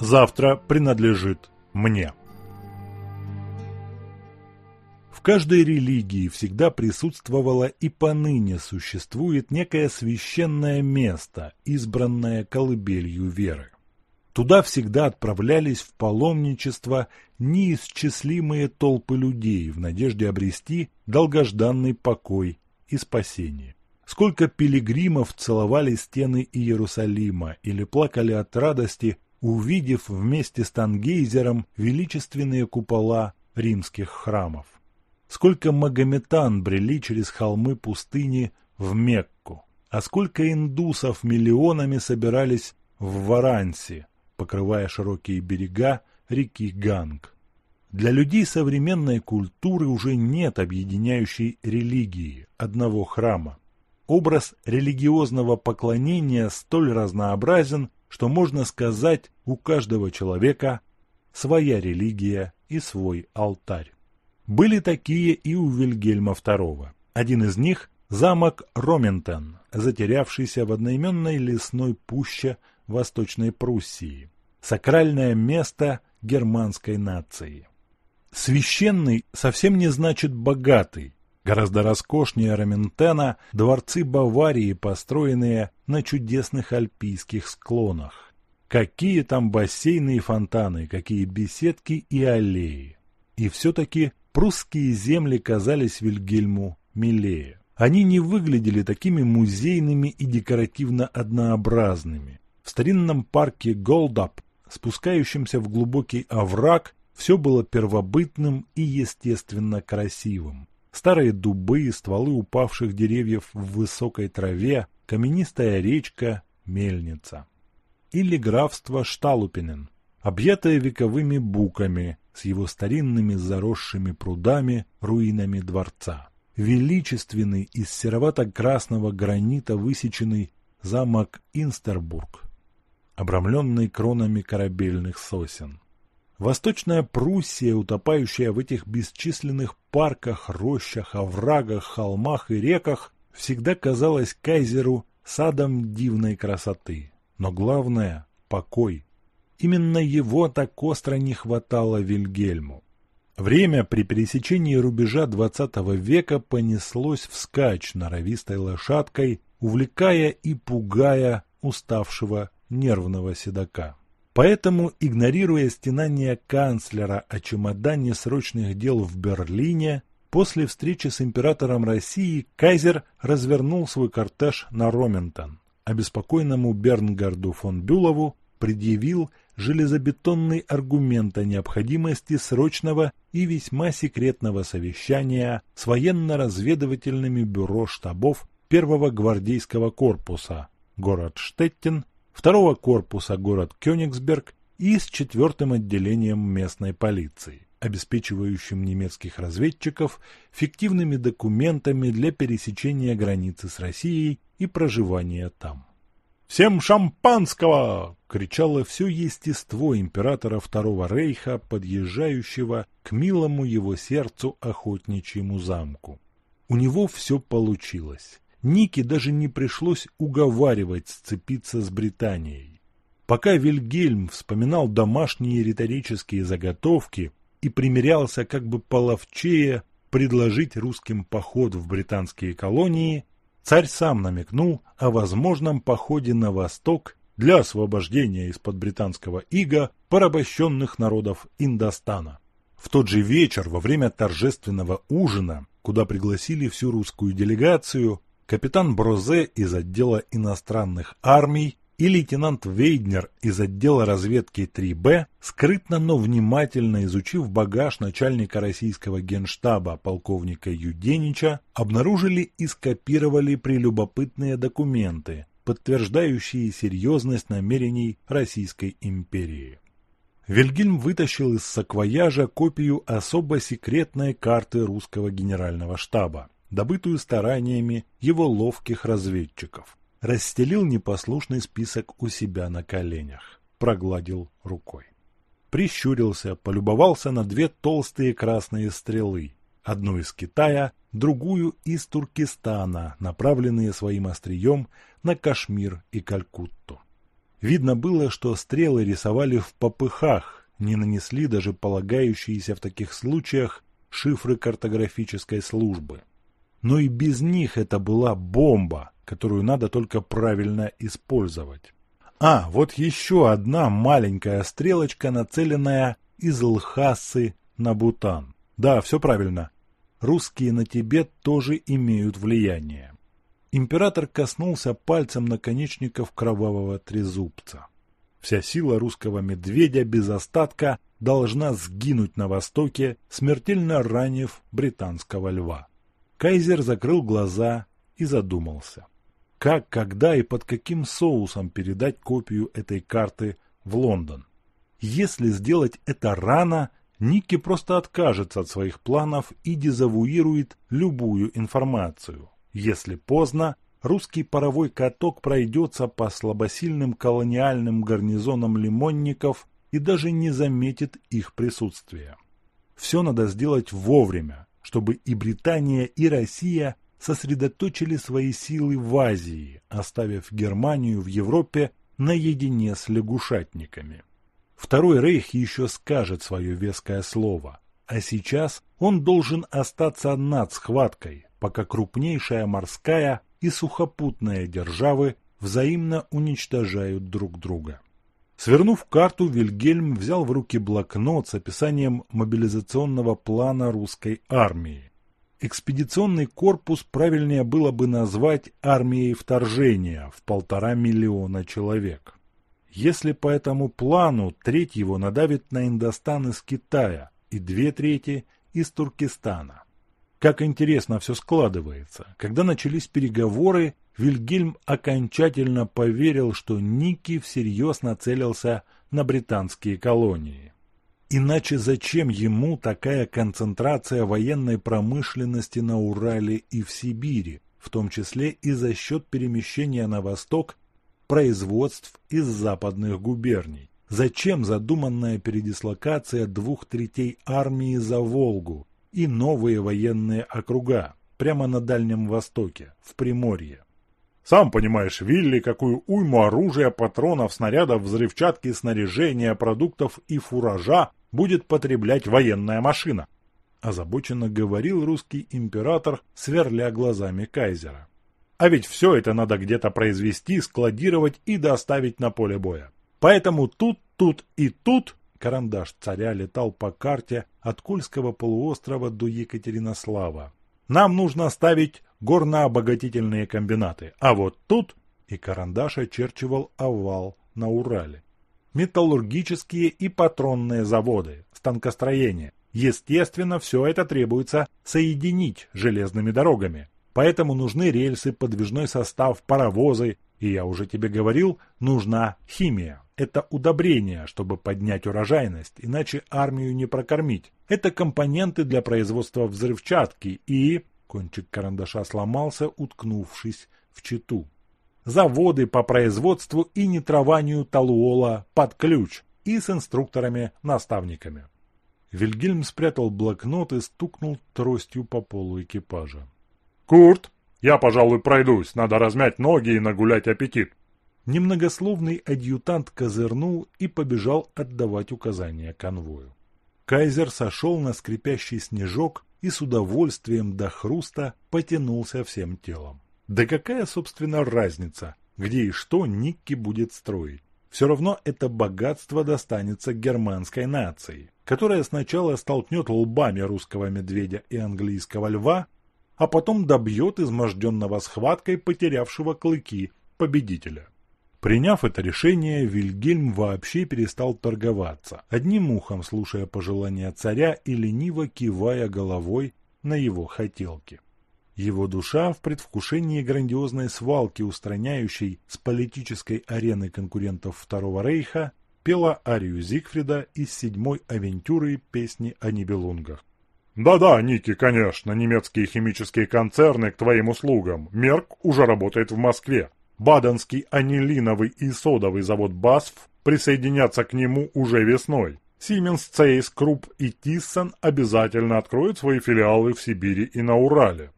завтра принадлежит мне. В каждой религии всегда присутствовало и поныне существует некое священное место, избранное колыбелью веры. Туда всегда отправлялись в паломничество неисчислимые толпы людей в надежде обрести долгожданный покой и спасение. Сколько пилигримов целовали стены Иерусалима или плакали от радости, увидев вместе с Тангейзером величественные купола римских храмов. Сколько магометан брели через холмы пустыни в Мекку, а сколько индусов миллионами собирались в Варанси, покрывая широкие берега реки Ганг. Для людей современной культуры уже нет объединяющей религии, одного храма. Образ религиозного поклонения столь разнообразен, что можно сказать, у каждого человека своя религия и свой алтарь. Были такие и у Вильгельма II. Один из них – замок Роментен, затерявшийся в одноименной лесной пуще Восточной Пруссии. Сакральное место германской нации. Священный совсем не значит богатый. Гораздо роскошнее Роментена дворцы Баварии, построенные на чудесных альпийских склонах. Какие там бассейны и фонтаны, какие беседки и аллеи. И все-таки прусские земли казались Вильгельму милее. Они не выглядели такими музейными и декоративно однообразными. В старинном парке Голдап, спускающемся в глубокий овраг, все было первобытным и естественно красивым. Старые дубы, стволы упавших деревьев в высокой траве, каменистая речка, мельница. Или графство Шталупинен, объятое вековыми буками, с его старинными заросшими прудами, руинами дворца. Величественный из серовато-красного гранита высеченный замок Инстербург, обрамленный кронами корабельных сосен. Восточная Пруссия, утопающая в этих бесчисленных парках, рощах, оврагах, холмах и реках, всегда казалась кайзеру садом дивной красоты. Но главное – покой, Именно его так остро не хватало Вильгельму. Время при пересечении рубежа XX века понеслось вскачь норовистой лошадкой, увлекая и пугая уставшего нервного седока. Поэтому, игнорируя стенания канцлера о чемодане срочных дел в Берлине, после встречи с императором России кайзер развернул свой кортеж на Роментон. Обеспокоенному Бернгарду фон Бюлову предъявил железобетонный аргумент о необходимости срочного и весьма секретного совещания с военно-разведывательными бюро штабов первого гвардейского корпуса город Штеттин, второго корпуса город Кёнигсберг и с четвертым отделением местной полиции, обеспечивающим немецких разведчиков фиктивными документами для пересечения границы с Россией и проживания там. «Всем шампанского!» — кричало все естество императора Второго Рейха, подъезжающего к милому его сердцу охотничьему замку. У него все получилось. Нике даже не пришлось уговаривать сцепиться с Британией. Пока Вильгельм вспоминал домашние риторические заготовки и примерялся как бы половчее предложить русским поход в британские колонии, Царь сам намекнул о возможном походе на восток для освобождения из-под британского ига порабощенных народов Индостана. В тот же вечер, во время торжественного ужина, куда пригласили всю русскую делегацию, капитан Брозе из отдела иностранных армий и лейтенант Вейднер из отдела разведки 3Б, скрытно, но внимательно изучив багаж начальника российского генштаба полковника Юденича, обнаружили и скопировали прелюбопытные документы, подтверждающие серьезность намерений Российской империи. Вильгельм вытащил из саквояжа копию особо секретной карты русского генерального штаба, добытую стараниями его ловких разведчиков расстелил непослушный список у себя на коленях, прогладил рукой. Прищурился, полюбовался на две толстые красные стрелы, одну из Китая, другую из Туркестана, направленные своим острием на Кашмир и Калькутту. Видно было, что стрелы рисовали в попыхах, не нанесли даже полагающиеся в таких случаях шифры картографической службы. Но и без них это была бомба, которую надо только правильно использовать. А, вот еще одна маленькая стрелочка, нацеленная из Лхасы на Бутан. Да, все правильно. Русские на Тибет тоже имеют влияние. Император коснулся пальцем наконечников кровавого трезубца. Вся сила русского медведя без остатка должна сгинуть на востоке, смертельно ранив британского льва. Кайзер закрыл глаза и задумался. Как, когда и под каким соусом передать копию этой карты в Лондон? Если сделать это рано, Никки просто откажется от своих планов и дезавуирует любую информацию. Если поздно, русский паровой каток пройдется по слабосильным колониальным гарнизонам лимонников и даже не заметит их присутствия. Все надо сделать вовремя, чтобы и Британия, и Россия сосредоточили свои силы в Азии, оставив Германию в Европе наедине с лягушатниками. Второй рейх еще скажет свое веское слово, а сейчас он должен остаться над схваткой, пока крупнейшая морская и сухопутная державы взаимно уничтожают друг друга. Свернув карту, Вильгельм взял в руки блокнот с описанием мобилизационного плана русской армии. Экспедиционный корпус правильнее было бы назвать армией вторжения в полтора миллиона человек. Если по этому плану треть его надавит на Индостан из Китая и две трети из Туркестана. Как интересно все складывается. Когда начались переговоры, Вильгельм окончательно поверил, что Ники всерьез нацелился на британские колонии. Иначе зачем ему такая концентрация военной промышленности на Урале и в Сибири, в том числе и за счет перемещения на восток производств из западных губерний? Зачем задуманная передислокация двух третей армии за Волгу и новые военные округа прямо на Дальнем Востоке, в Приморье? Сам понимаешь, Вилли, какую уйму оружия, патронов, снарядов, взрывчатки, снаряжения, продуктов и фуража будет потреблять военная машина. Озабоченно говорил русский император, сверля глазами кайзера. А ведь все это надо где-то произвести, складировать и доставить на поле боя. Поэтому тут, тут и тут карандаш царя летал по карте от Кольского полуострова до Екатеринослава. Нам нужно ставить горно-обогатительные комбинаты, а вот тут и карандаш очерчивал овал на Урале металлургические и патронные заводы, станкостроение. Естественно, все это требуется соединить железными дорогами. Поэтому нужны рельсы, подвижной состав, паровозы. И я уже тебе говорил, нужна химия. Это удобрение, чтобы поднять урожайность, иначе армию не прокормить. Это компоненты для производства взрывчатки и... Кончик карандаша сломался, уткнувшись в читу заводы по производству и нитрованию талуола под ключ и с инструкторами-наставниками. Вильгельм спрятал блокнот и стукнул тростью по полу экипажа. «Курт, я, пожалуй, пройдусь, надо размять ноги и нагулять аппетит». Немногословный адъютант козырнул и побежал отдавать указания конвою. Кайзер сошел на скрипящий снежок и с удовольствием до хруста потянулся всем телом. Да какая, собственно, разница, где и что Никки будет строить? Все равно это богатство достанется германской нации, которая сначала столкнет лбами русского медведя и английского льва, а потом добьет изможденного схваткой потерявшего клыки победителя. Приняв это решение, Вильгельм вообще перестал торговаться, одним ухом слушая пожелания царя и лениво кивая головой на его хотелки. Его душа в предвкушении грандиозной свалки, устраняющей с политической арены конкурентов Второго Рейха, пела арию Зигфрида из седьмой авентюры песни о Нибелунгах. «Да-да, Ники, конечно, немецкие химические концерны к твоим услугам. Мерк уже работает в Москве. Баденский анилиновый и содовый завод БАСФ присоединятся к нему уже весной. Сименс, Цейс, Круп и Тиссен обязательно откроют свои филиалы в Сибири и на Урале.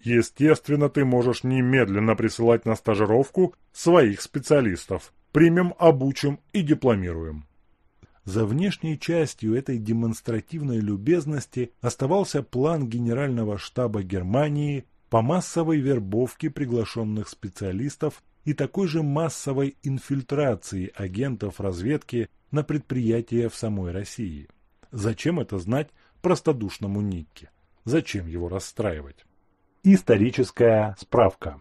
Естественно, ты можешь немедленно присылать на стажировку своих специалистов. примем, обучим и дипломируем. За внешней частью этой демонстративной любезности оставался план Генерального штаба Германии по массовой вербовке приглашенных специалистов и такой же массовой инфильтрации агентов разведки на предприятия в самой России. Зачем это знать простодушному Никке? Зачем его расстраивать? Историческая справка.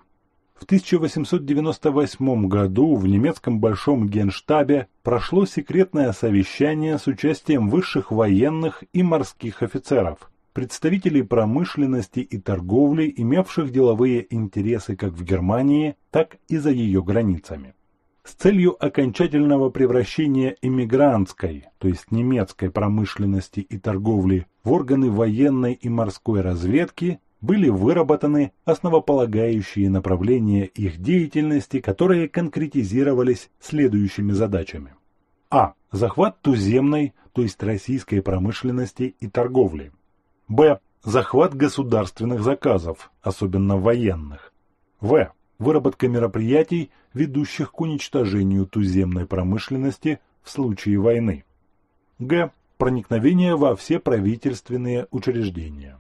В 1898 году в немецком Большом Генштабе прошло секретное совещание с участием высших военных и морских офицеров, представителей промышленности и торговли, имевших деловые интересы как в Германии, так и за ее границами. С целью окончательного превращения эмигрантской, то есть немецкой промышленности и торговли в органы военной и морской разведки были выработаны основополагающие направления их деятельности, которые конкретизировались следующими задачами. А. Захват туземной, то есть российской промышленности и торговли. Б. Захват государственных заказов, особенно военных. В. Выработка мероприятий, ведущих к уничтожению туземной промышленности в случае войны. Г. Проникновение во все правительственные учреждения.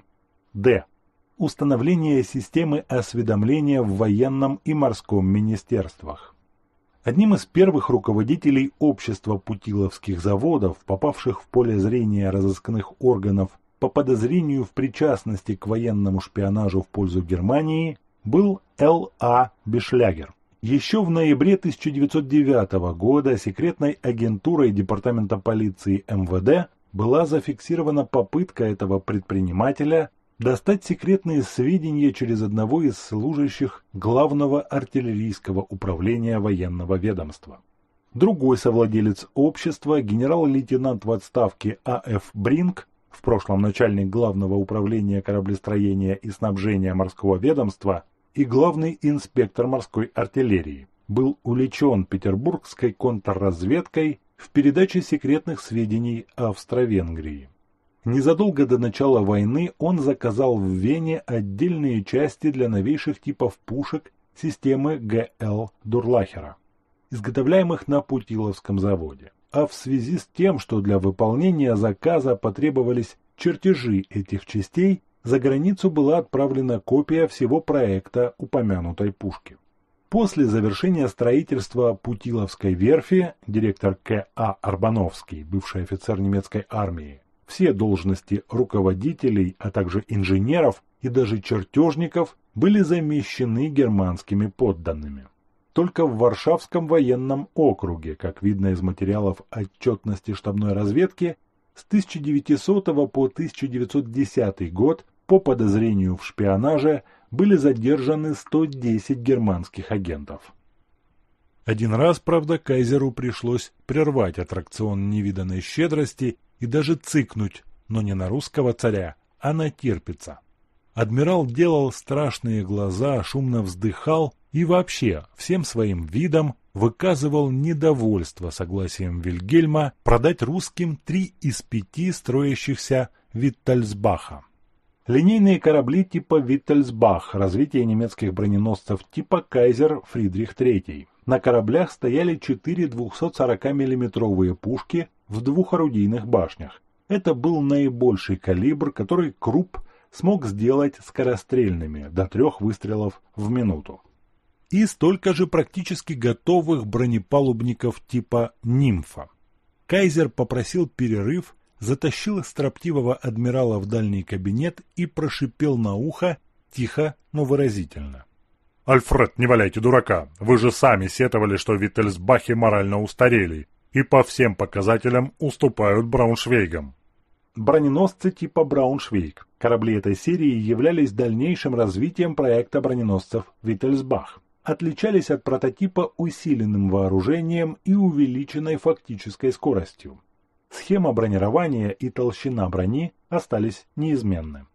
Д установление системы осведомления в военном и морском министерствах. Одним из первых руководителей общества путиловских заводов, попавших в поле зрения разыскных органов по подозрению в причастности к военному шпионажу в пользу Германии, был Л.А. Бешлягер. Еще в ноябре 1909 года секретной агентурой Департамента полиции МВД была зафиксирована попытка этого предпринимателя достать секретные сведения через одного из служащих главного артиллерийского управления военного ведомства. Другой совладелец общества, генерал-лейтенант в отставке А.Ф. Бринг, в прошлом начальник главного управления кораблестроения и снабжения морского ведомства и главный инспектор морской артиллерии, был увлечен петербургской контрразведкой в передаче секретных сведений Австро-Венгрии. Незадолго до начала войны он заказал в Вене отдельные части для новейших типов пушек системы ГЛ Дурлахера, изготовляемых на Путиловском заводе. А в связи с тем, что для выполнения заказа потребовались чертежи этих частей, за границу была отправлена копия всего проекта упомянутой пушки. После завершения строительства Путиловской верфи директор К.А. Арбановский, бывший офицер немецкой армии, все должности руководителей, а также инженеров и даже чертежников были замещены германскими подданными. Только в Варшавском военном округе, как видно из материалов отчетности штабной разведки, с 1900 по 1910 год по подозрению в шпионаже были задержаны 110 германских агентов. Один раз, правда, Кайзеру пришлось прервать аттракцион невиданной щедрости и даже цыкнуть, но не на русского царя, а на Тирпица. Адмирал делал страшные глаза, шумно вздыхал и вообще всем своим видом выказывал недовольство согласием Вильгельма продать русским три из пяти строящихся Виттельсбаха. Линейные корабли типа Виттельсбах, развитие немецких броненосцев типа Кайзер Фридрих III. На кораблях стояли четыре 240 миллиметровые пушки в двух орудийных башнях. Это был наибольший калибр, который Круп смог сделать скорострельными до трех выстрелов в минуту. И столько же практически готовых бронепалубников типа «Нимфа». Кайзер попросил перерыв, затащил строптивого адмирала в дальний кабинет и прошипел на ухо, тихо, но выразительно. «Альфред, не валяйте дурака. Вы же сами сетовали, что Виттельсбахи морально устарели и по всем показателям уступают Брауншвейгам. Броненосцы типа Брауншвейг. Корабли этой серии являлись дальнейшим развитием проекта броненосцев Виттельсбах. Отличались от прототипа усиленным вооружением и увеличенной фактической скоростью. Схема бронирования и толщина брони остались неизменны.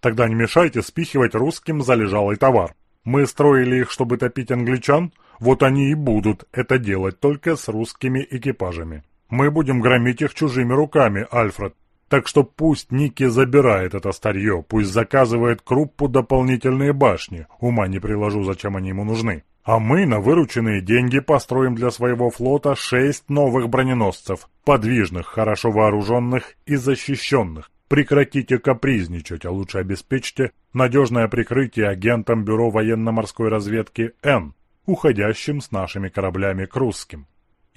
Тогда не мешайте спихивать русским залежалый товар. Мы строили их, чтобы топить англичан, вот они и будут это делать только с русскими экипажами. Мы будем громить их чужими руками, Альфред. Так что пусть Ники забирает это старье, пусть заказывает Круппу дополнительные башни. Ума не приложу, зачем они ему нужны. А мы на вырученные деньги построим для своего флота шесть новых броненосцев, подвижных, хорошо вооруженных и защищенных. Прекратите капризничать, а лучше обеспечьте надежное прикрытие агентам Бюро военно-морской разведки «Н», уходящим с нашими кораблями к русским.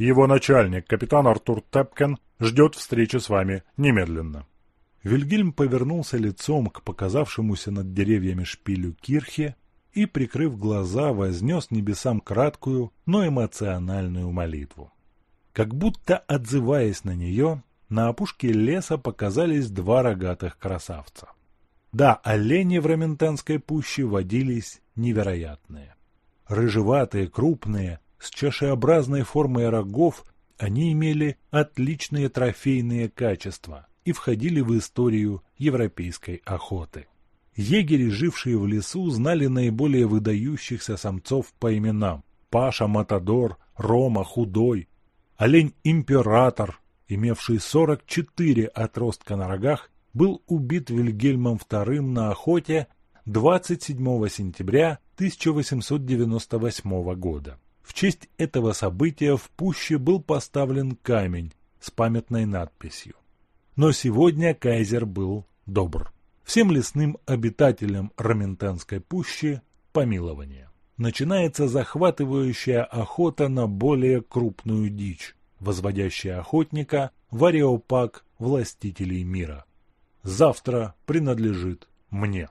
Его начальник, капитан Артур Тепкен, ждет встречи с вами немедленно. Вильгельм повернулся лицом к показавшемуся над деревьями шпилю кирхе и, прикрыв глаза, вознес небесам краткую, но эмоциональную молитву. Как будто отзываясь на нее, на опушке леса показались два рогатых красавца. Да, олени в Раментанской пуще водились невероятные. Рыжеватые, крупные, с чашеобразной формой рогов, они имели отличные трофейные качества и входили в историю европейской охоты. Егери, жившие в лесу, знали наиболее выдающихся самцов по именам. Паша Матадор, Рома Худой, олень-император, имевший 44 отростка на рогах, был убит Вильгельмом II на охоте 27 сентября 1898 года. В честь этого события в пуще был поставлен камень с памятной надписью. Но сегодня кайзер был добр. Всем лесным обитателям Раментанской пущи помилование. Начинается захватывающая охота на более крупную дичь, возводящая охотника в ареопаг властителей мира. Завтра принадлежит мне.